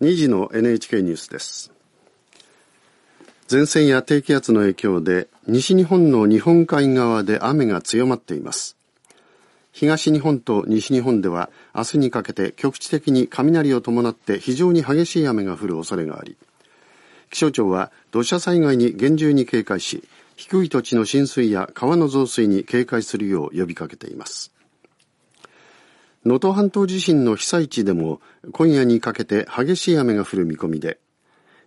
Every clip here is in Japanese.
2時の NHK ニュースです。前線や低気圧の影響で西日本の日本海側で雨が強まっています。東日本と西日本では明日にかけて局地的に雷を伴って非常に激しい雨が降る恐れがあり気象庁は土砂災害に厳重に警戒し低い土地の浸水や川の増水に警戒するよう呼びかけています。能登半島地震の被災地でも今夜にかけて激しい雨が降る見込みで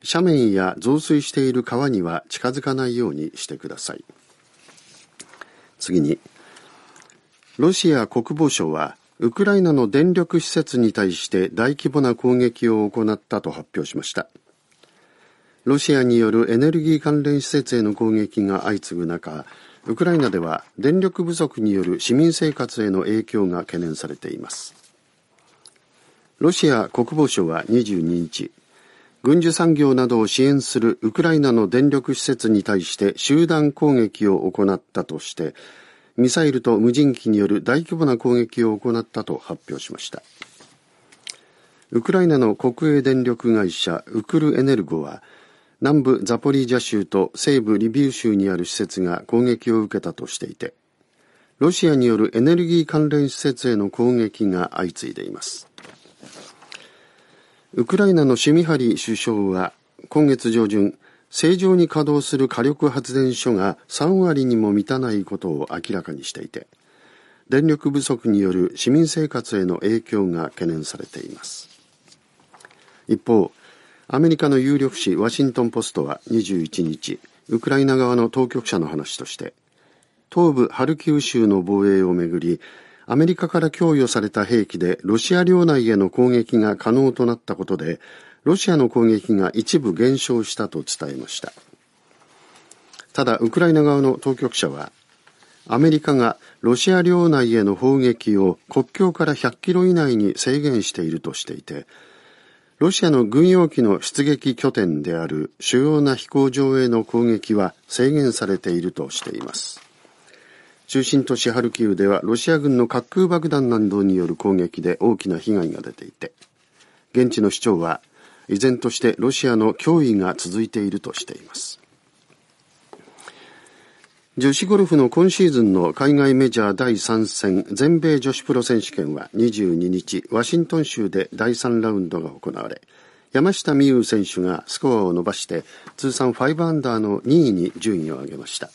斜面や増水している川には近づかないようにしてください。次にロシア国防省はウクライナの電力施設に対して大規模な攻撃を行ったと発表しました。ロシアによるエネルギー関連施設への攻撃が相次ぐ中ウクライナでは電力不足による市民生活への影響が懸念されています。ロシア国防省は22日軍需産業などを支援するウクライナの電力施設に対して集団攻撃を行ったとしてミサイルと無人機による大規模な攻撃を行ったと発表しました。ウクライナの国営電力会社ウクルエネルゴは南部ザポリージャ州と西部リビウ州にある施設が攻撃を受けたとしていて、ロシアによるエネルギー関連施設への攻撃が相次いでいます。ウクライナのシュミハリ首相は今月上旬、正常に稼働する火力発電所が3割にも満たないことを明らかにしていて、電力不足による市民生活への影響が懸念されています。一方、アメリカの有力紙ワシントン・ポストは21日、ウクライナ側の当局者の話として、東部ハルキウ州の防衛をめぐり、アメリカから供与された兵器でロシア領内への攻撃が可能となったことで、ロシアの攻撃が一部減少したと伝えました。ただ、ウクライナ側の当局者は、アメリカがロシア領内への砲撃を国境から100キロ以内に制限しているとしていて、ロシアの軍用機の出撃拠点である主要な飛行場への攻撃は制限されているとしています。中心都市ハルキウではロシア軍の滑空爆弾などによる攻撃で大きな被害が出ていて、現地の市長は依然としてロシアの脅威が続いているとしています。女子ゴルフの今シーズンの海外メジャー第3戦全米女子プロ選手権は22日ワシントン州で第3ラウンドが行われ山下美夢有選手がスコアを伸ばして通算5アンダーの2位に順位を上げました。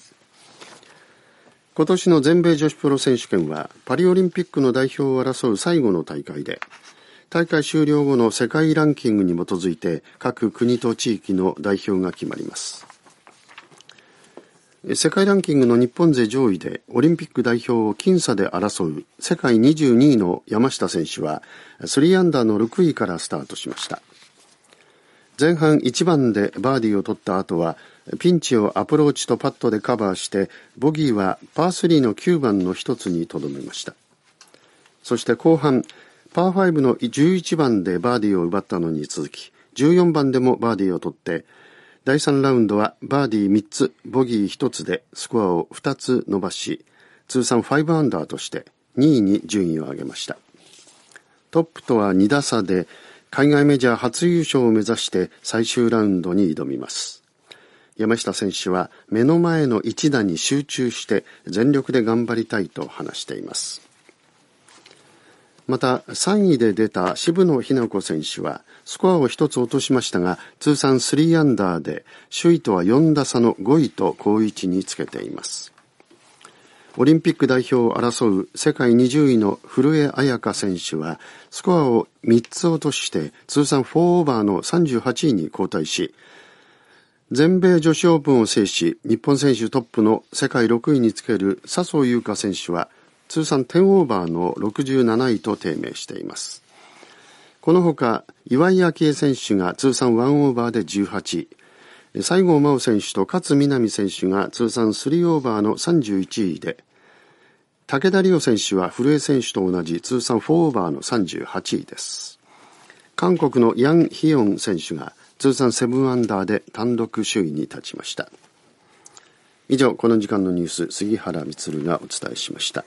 今年の全米女子プロ選手権はパリオリンピックの代表を争う最後の大会で大会終了後の世界ランキングに基づいて各国と地域の代表が決まります。世界ランキングの日本勢上位でオリンピック代表を僅差で争う世界22位の山下選手は3アンダーの6位からスタートしました。前半1番でバーディーを取った後はピンチをアプローチとパットでカバーしてボギーはパー3の9番の一つにとどめました。そして後半パー5の11番でバーディーを奪ったのに続き14番でもバーディーを取って第3ラウンドはバーディー3つ、ボギー1つでスコアを2つ伸ばし、通算5アンダーとして2位に順位を上げました。トップとは2打差で海外メジャー初優勝を目指して最終ラウンドに挑みます。山下選手は目の前の一打に集中して全力で頑張りたいと話しています。また3位で出た渋野日向子選手はスコアを1つ落としましたが通算3アンダーで首位とは4打差の5位と好位置につけています。オリンピック代表を争う世界20位の古江彩佳選手はスコアを3つ落として通算4オーバーの38位に後退し全米女子オープンを制し日本選手トップの世界6位につける笹生優花選手は通算10オーバーの67位と低迷しています。このほか、岩井明恵選手が通算1オーバーで18位、西郷真央選手と勝みなみ選手が通算3オーバーの31位で、武田理央選手は古江選手と同じ通算4オーバーの38位です。韓国のヤン・ヒヨン選手が通算7アンダーで単独首位に立ちました。以上、この時間のニュース、杉原光がお伝えしました。